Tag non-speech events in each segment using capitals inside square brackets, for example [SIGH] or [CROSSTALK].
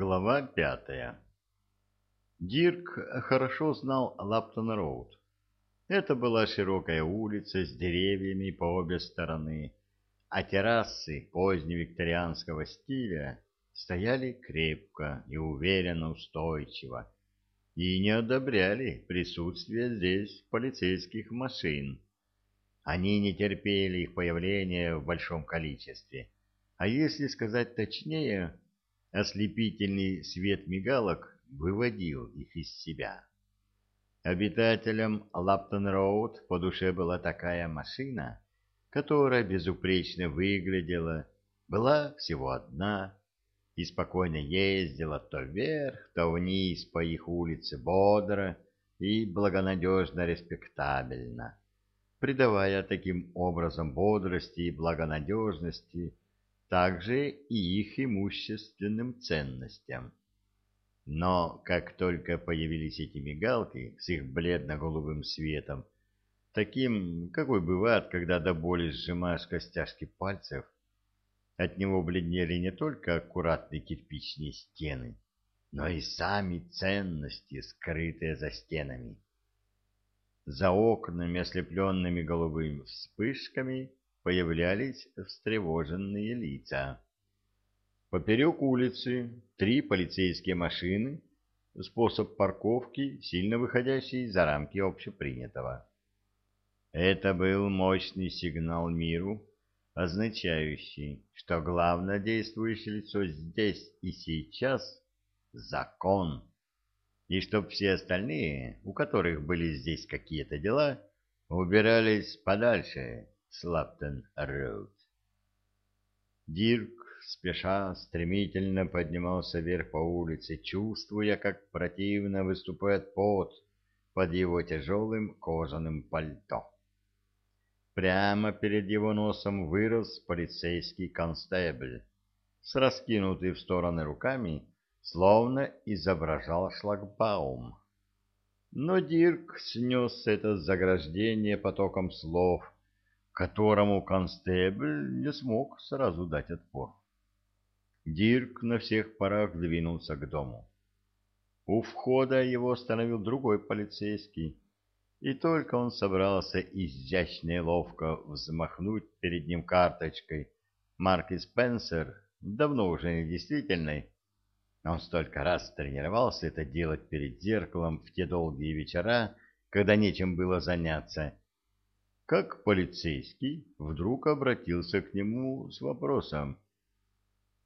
Глава пятая Дирк хорошо знал Лаптон-Роуд. Это была широкая улица с деревьями по обе стороны, а террасы поздневикторианского стиля стояли крепко и уверенно устойчиво и не одобряли присутствие здесь полицейских машин. Они не терпели их появления в большом количестве, а если сказать точнее – Ослепительный свет мигалок выводил их из себя. Обитателям Лаптон-Роуд по душе была такая машина, которая безупречно выглядела, была всего одна и спокойно ездила то вверх, то вниз по их улице бодро и благонадежно респектабельно, придавая таким образом бодрости и благонадежности также и их имущественным ценностям. Но как только появились эти мигалки с их бледно-голубым светом, таким, какой бывает, когда до боли сжимаешь костяшки пальцев, от него бледнели не только аккуратные кирпичные стены, но и сами ценности, скрытые за стенами. За окнами, ослепленными голубыми вспышками, появлялись встревоженные лица. Поперек улицы три полицейские машины, способ парковки, сильно выходящий за рамки общепринятого. Это был мощный сигнал миру, означающий, что главное действующее лицо здесь и сейчас — закон, и чтоб все остальные, у которых были здесь какие-то дела, убирались подальше Слаптон-Роуд. Дирк, спеша, стремительно поднимался вверх по улице, чувствуя, как противно выступает пот под его тяжелым кожаным пальто. Прямо перед его носом вырос полицейский констебль, с раскинутой в стороны руками, словно изображал шлагбаум. Но Дирк снес это заграждение потоком слов — которому констебль не смог сразу дать отпор. Дирк на всех парах двинулся к дому. У входа его остановил другой полицейский, и только он собрался изящно и ловко взмахнуть перед ним карточкой марки Спенсер, давно уже не действительной, он столько раз тренировался это делать перед зеркалом в те долгие вечера, когда нечем было заняться, как полицейский вдруг обратился к нему с вопросом.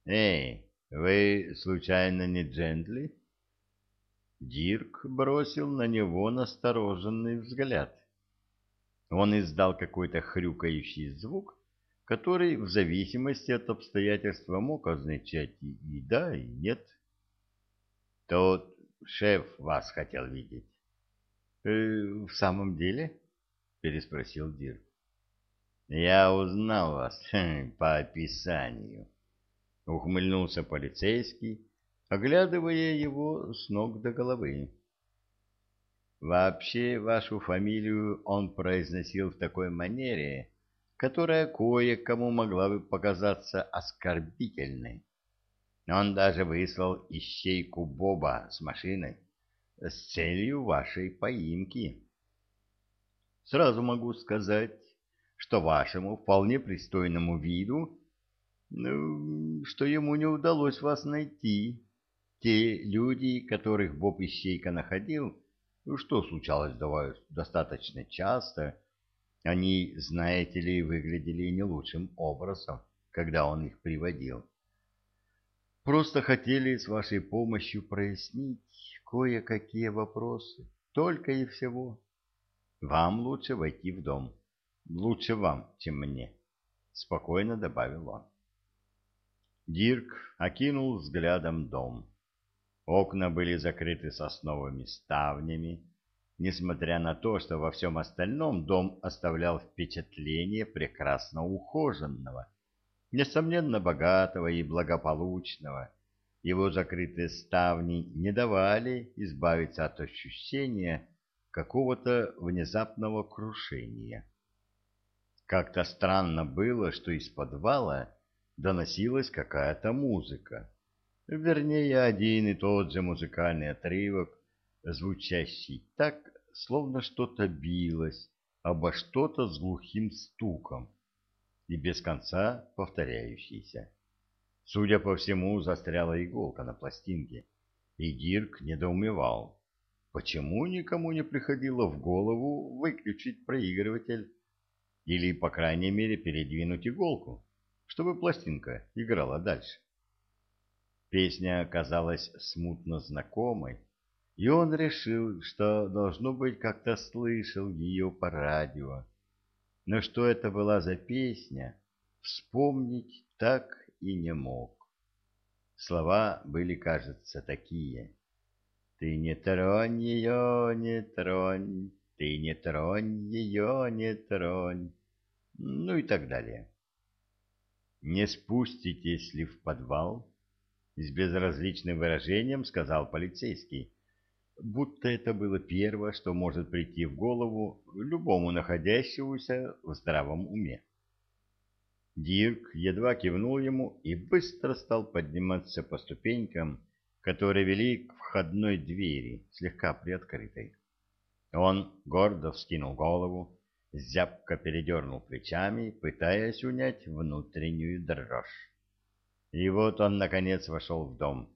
«Эй, вы случайно не Джентли?» Дирк бросил на него настороженный взгляд. Он издал какой-то хрюкающий звук, который в зависимости от обстоятельств мог означать и да, и нет. «Тот шеф вас хотел видеть». «Э, «В самом деле?» Переспросил Дирк. Я узнал вас [LAUGHS] по описанию. Ухмыльнулся полицейский, оглядывая его с ног до головы. Вообще, вашу фамилию он произносил в такой манере, которая кое-кому могла бы показаться оскорбительной. Он даже выслал ищейку Боба с машиной с целью вашей поимки. Сразу могу сказать, что вашему вполне пристойному виду, ну, что ему не удалось вас найти. Те люди, которых Боб Ищейка находил, ну, что случалось достаточно часто, они, знаете ли, выглядели не лучшим образом, когда он их приводил. Просто хотели с вашей помощью прояснить кое-какие вопросы, только и всего. Вам лучше войти в дом. Лучше вам, чем мне, — спокойно добавил он. Дирк окинул взглядом дом. Окна были закрыты сосновыми ставнями, несмотря на то, что во всем остальном дом оставлял впечатление прекрасно ухоженного, несомненно богатого и благополучного. Его закрытые ставни не давали избавиться от ощущения, какого-то внезапного крушения. Как-то странно было, что из подвала доносилась какая-то музыка. вернее, один и тот же музыкальный отрывок, звучащий так, словно что-то билось обо что-то с глухим стуком и без конца повторяющийся. Судя по всему, застряла иголка на пластинке, и Дирк недоумевал, почему никому не приходило в голову выключить проигрыватель или, по крайней мере, передвинуть иголку, чтобы пластинка играла дальше. Песня оказалась смутно знакомой, и он решил, что, должно быть, как-то слышал ее по радио. Но что это была за песня, вспомнить так и не мог. Слова были, кажется, такие. «Ты не тронь ее, не тронь, ты не тронь ее, не тронь», ну и так далее. «Не спуститесь ли в подвал?» — с безразличным выражением сказал полицейский будто это было первое, что может прийти в голову любому находящемуся в здравом уме. Дирк едва кивнул ему и быстро стал подниматься по ступенькам, которые вели к входной двери, слегка приоткрытой. Он гордо вскинул голову, зябко передернул плечами, пытаясь унять внутреннюю дрожь. И вот он, наконец, вошел в дом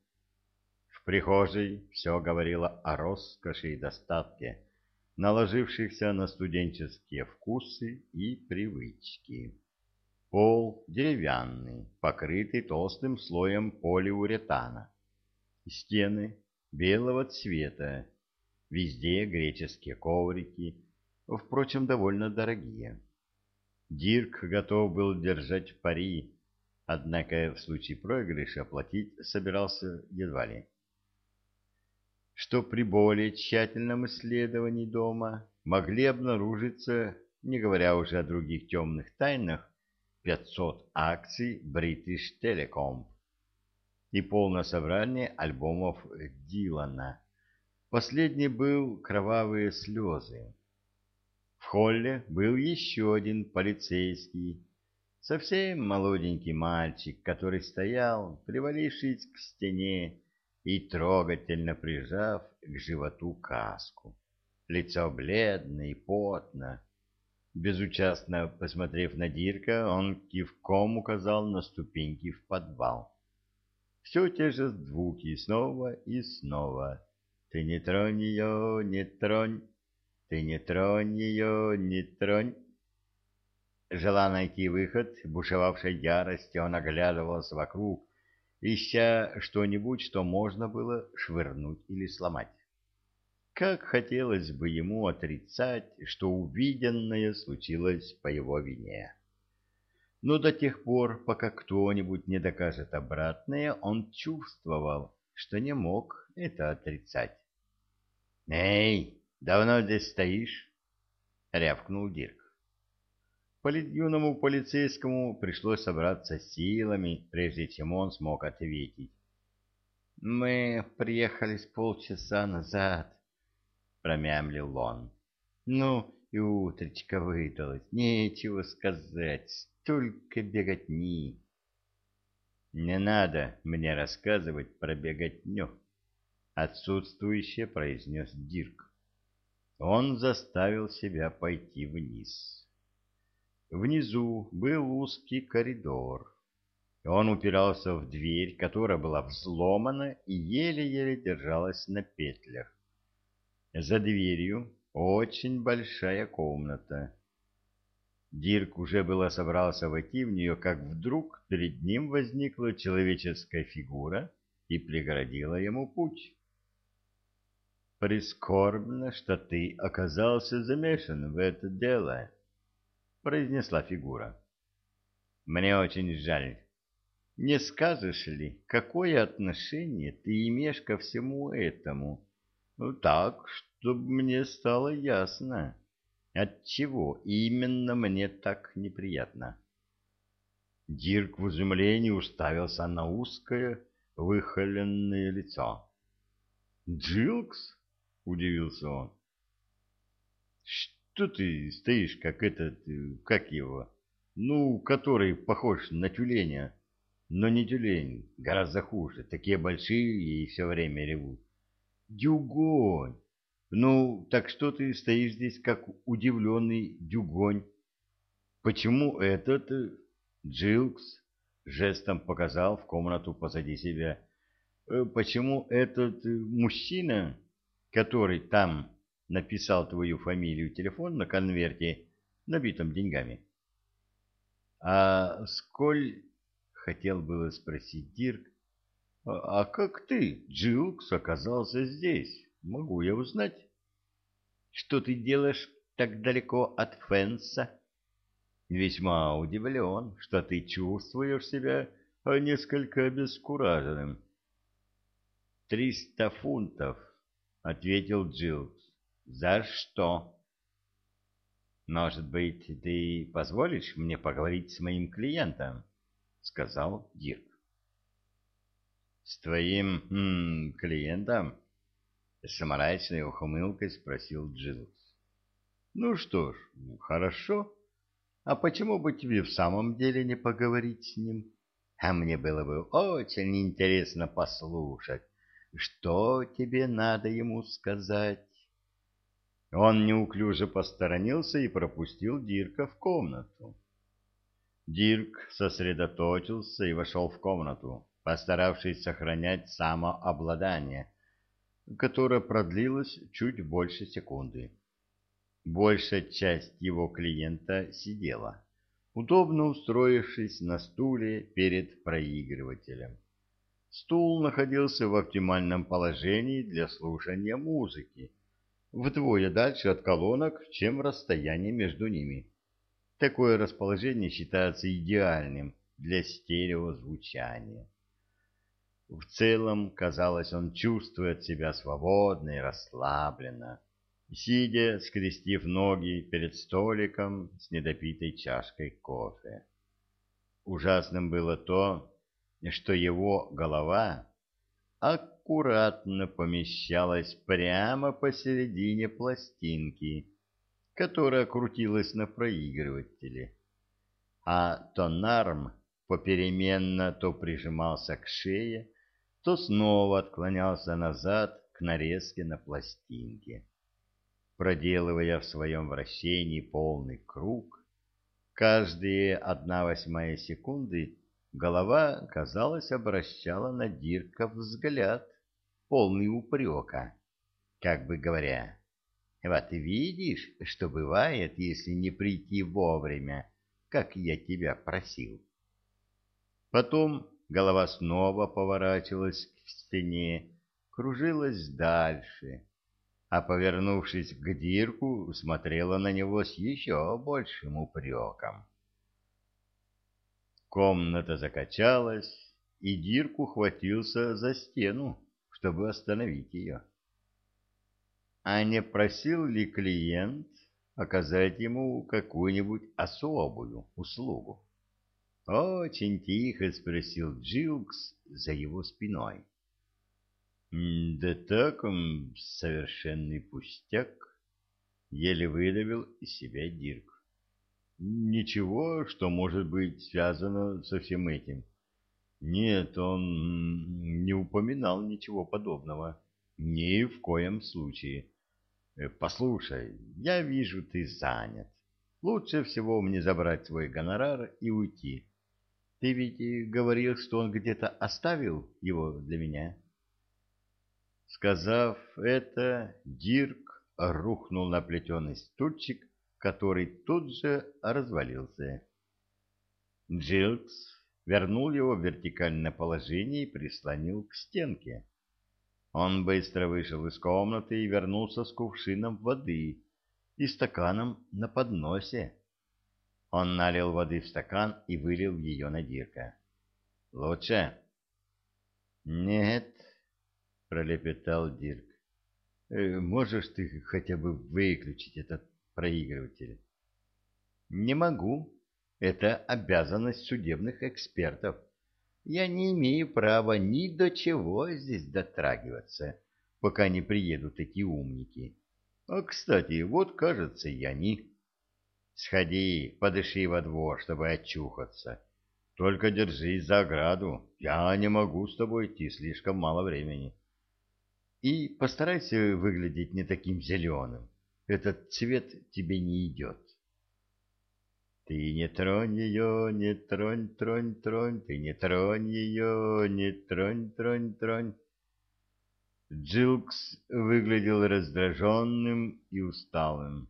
прихожей все говорило о роскоши и достатке, наложившихся на студенческие вкусы и привычки. Пол деревянный, покрытый толстым слоем полиуретана. Стены белого цвета, везде греческие коврики, впрочем, довольно дорогие. Дирк готов был держать пари, однако в случае проигрыша платить собирался едва ли. Что при более тщательном исследовании дома могли обнаружиться, не говоря уже о других темных тайнах, 500 акций British Telecom и полное собрание альбомов Дилана. Последний был «Кровавые слезы». В холле был еще один полицейский, совсем молоденький мальчик, который стоял, привалившись к стене, и трогательно прижав к животу каску. Лицо бледное и потно. Безучастно посмотрев на Дирка, он кивком указал на ступеньки в подвал. Все те же звуки снова и снова. Ты не тронь ее, не тронь, ты не тронь ее, не тронь. Желая найти выход, бушевавшей ярости, он оглядывался вокруг, ища что-нибудь, что можно было швырнуть или сломать. Как хотелось бы ему отрицать, что увиденное случилось по его вине. Но до тех пор, пока кто-нибудь не докажет обратное, он чувствовал, что не мог это отрицать. «Эй, давно здесь стоишь?» — рявкнул Дирк юному полицейскому пришлось собраться силами, прежде чем он смог ответить. «Мы приехали с полчаса назад», — промямлил он. «Ну, и утречка выдалось, нечего сказать, столько беготни». «Не надо мне рассказывать про беготню», — отсутствующе произнес Дирк. Он заставил себя пойти вниз. Внизу был узкий коридор. Он упирался в дверь, которая была взломана и еле-еле держалась на петлях. За дверью очень большая комната. Дирк уже было собрался войти в нее, как вдруг перед ним возникла человеческая фигура и преградила ему путь. «Прискорбно, что ты оказался замешан в это дело», произнесла фигура. Мне очень жаль. Не скажешь ли, какое отношение ты имеешь ко всему этому? Ну так, чтобы мне стало ясно, отчего именно мне так неприятно. Дирк в изумлении уставился на узкое, выхоленное лицо. «Джилкс?» — удивился он. Что ты стоишь, как этот, как его, ну, который похож на тюленя? Но не тюлень, гораздо хуже. Такие большие и все время ревут. Дюгонь! Ну, так что ты стоишь здесь, как удивленный дюгонь? Почему этот э, Джилкс жестом показал в комнату позади себя? Э, почему этот э, мужчина, который там написал твою фамилию и телефон на конверте, набитом деньгами? А сколь, хотел было спросить Дирк, а, а как ты, Джилкс, оказался здесь? Могу я узнать? Что ты делаешь так далеко от Фенса? Весьма удивлен, что ты чувствуешь себя несколько обескураженным. «Триста фунтов», — ответил Джилкс. «За что?» «Может быть, ты позволишь мне поговорить с моим клиентом?» — сказал Дирк. «С твоим м, клиентом?» — с мрачной ухмылкой спросил Джилкс. «Ну что ж, хорошо. А почему бы тебе в самом деле не поговорить с ним? А мне было бы очень интересно послушать, что тебе надо ему сказать?» Он неуклюже посторонился и пропустил Дирка в комнату. Дирк сосредоточился и вошел в комнату постаравшись сохранять самообладание, которое продлилось чуть больше секунды. Большая часть его клиента сидела, удобно устроившись на стуле перед проигрывателем. Стул находился в оптимальном положении для слушания музыки, вдвое дальше от колонок, чем расстояние между ними. Такое расположение считается идеальным для стереозвучания. В целом, казалось, он чувствует себя свободно и расслабленно, сидя, скрестив ноги перед столиком с недопитой чашкой кофе. Ужасным было то, что его голова аккуратно помещалась прямо посередине пластинки, которая крутилась на проигрывателе, а тонарм попеременно то прижимался к шее, то снова отклонялся назад к нарезке на пластинке. Проделывая в своем вращении полный круг, каждые одна восьмая секунды голова, казалось, обращала на Дирка взгляд, полный упрека, как бы говоря, «Вот видишь, что бывает, если не прийти вовремя, как я тебя просил». Потом Голова снова поворачивалась к стене, кружилась дальше, а, повернувшись к Дирку, смотрела на него с еще большим упреком. Комната закачалась, и Дирк ухватился за стену, чтобы остановить ее. А не просил ли клиент оказать ему какую-нибудь особую услугу? Очень тихо спросил Джилкс за его спиной. «Да так, совершенный пустяк», — еле выдавил из себя Дирк. «Ничего, что может быть связано со всем этим». Нет, он не упоминал ничего подобного. Ни в коем случае. Э, послушай, я вижу, ты занят. Лучше всего мне забрать свой гонорар и уйти. Ты ведь говорил, что он где-то оставил его для меня. Сказав это, Дирк рухнул на плетеный стульчик, который тут же развалился. Джилкс вернул его в вертикальное положение и прислонил к стенке. Он быстро вышел из комнаты и вернулся с кувшином воды и стаканом на подносе. Он налил воды в стакан и вылил ее на Дирка. «Лучше?» «Нет», — пролепетал Дирк. «Э, «Можешь ты хотя бы выключить этот проигрыватель?» «Не могу. Это обязанность судебных экспертов. Я не имею права ни до чего здесь дотрагиваться, пока не приедут эти умники. А, кстати, вот, кажется, и они». Сходи, подыши во двор, чтобы очухаться. Только держись за ограду. Я не могу с тобой идти, слишком мало времени. И постарайся выглядеть не таким зеленым. Этот цвет тебе не идет. Ты не тронь ее, не тронь, тронь, тронь, ты не тронь ее, не тронь, тронь, тронь. Джилкс выглядел раздраженным и усталым.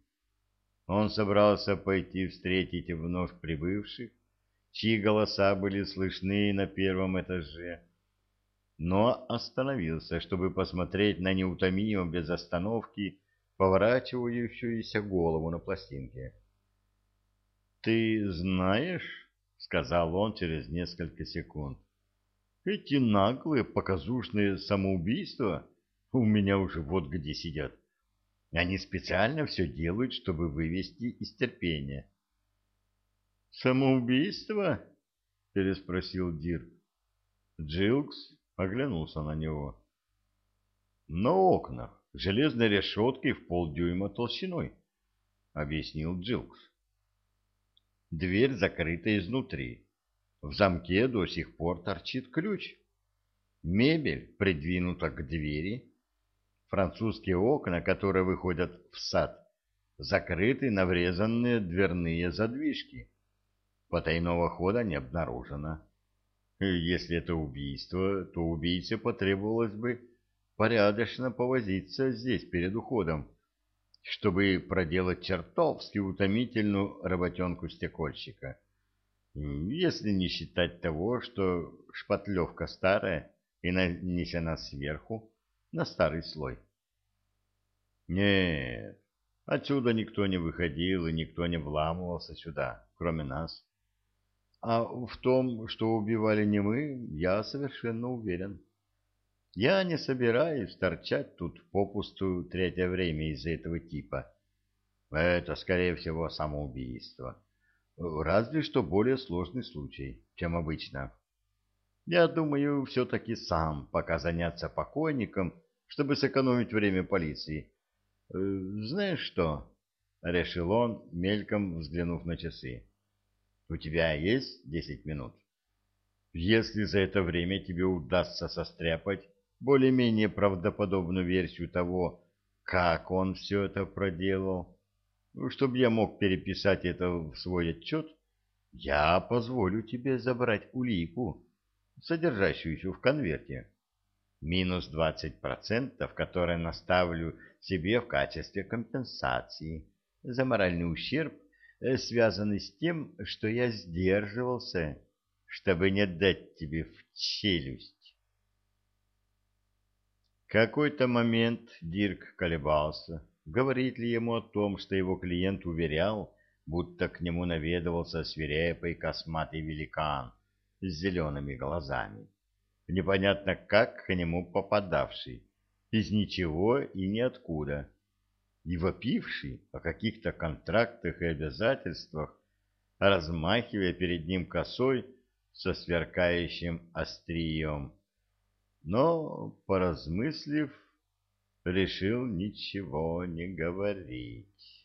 Он собрался пойти встретить вновь прибывших, чьи голоса были слышны на первом этаже, но остановился, чтобы посмотреть на неутомимо без остановки поворачивающуюся голову на пластинке. «Ты знаешь, — сказал он через несколько секунд, — эти наглые показушные самоубийства у меня уже вот где сидят. Они специально все делают, чтобы вывести из терпения». «Самоубийство?» — переспросил Дирк. Джилкс оглянулся на него. «На окнах железной решеткой в полдюйма толщиной», — объяснил Джилкс. Дверь закрыта изнутри. В замке до сих пор торчит ключ. Мебель придвинута к двери. Французские окна, которые выходят в сад, закрыты на врезанные дверные задвижки. Потайного хода не обнаружено. Если это убийство, то убийце потребовалось бы порядочно повозиться здесь перед уходом, чтобы проделать чертовски утомительную работенку стекольщика. Если не считать того, что шпатлевка старая и нанесена сверху на старый слой. Нет, отсюда никто не выходил и никто не вламывался сюда, кроме нас. А в том, что убивали не мы, я совершенно уверен. Я не собираюсь торчать тут попусту третье время из-за этого типа. Это, скорее всего, самоубийство. Разве что более сложный случай, чем обычно. Я думаю, все-таки сам пока заняться покойником, чтобы сэкономить время полиции. Э, знаешь что? — решил он, мельком взглянув на часы. — У тебя есть десять минут? Если за это время тебе удастся состряпать более-менее правдоподобную версию того, как он все это проделал, чтобы я мог переписать это в свой отчет, я позволю тебе забрать улику, содержащуюся в конверте. Минус 20%, которые наставлю себе в качестве компенсации за моральный ущерб, э, связанный с тем, что я сдерживался, чтобы не дать тебе в челюсть. Какой-то момент Дирк колебался, говорит ли ему о том, что его клиент уверял, будто к нему наведывался свирепый косматый великан с зелеными глазами, непонятно как к нему попадавший, из ничего и ниоткуда, и вопивший о каких-то контрактах и обязательствах, размахивая перед ним косой со сверкающим острием но, поразмыслив, решил ничего не говорить.